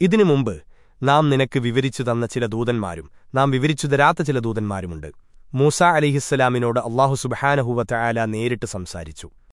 ഇതിനു മുമ്പ് നാം നിനക്ക് വിവരിച്ചു തന്ന ചില ദൂതന്മാരും നാം വിവരിച്ചു തരാത്ത ചില ദൂതന്മാരുമുണ്ട്. മൂസ അലിഹിസ്സലാമിനോട് അള്ളാഹു സുബഹാനഹുവത്ത ആല നേരിട്ട് സംസാരിച്ചു.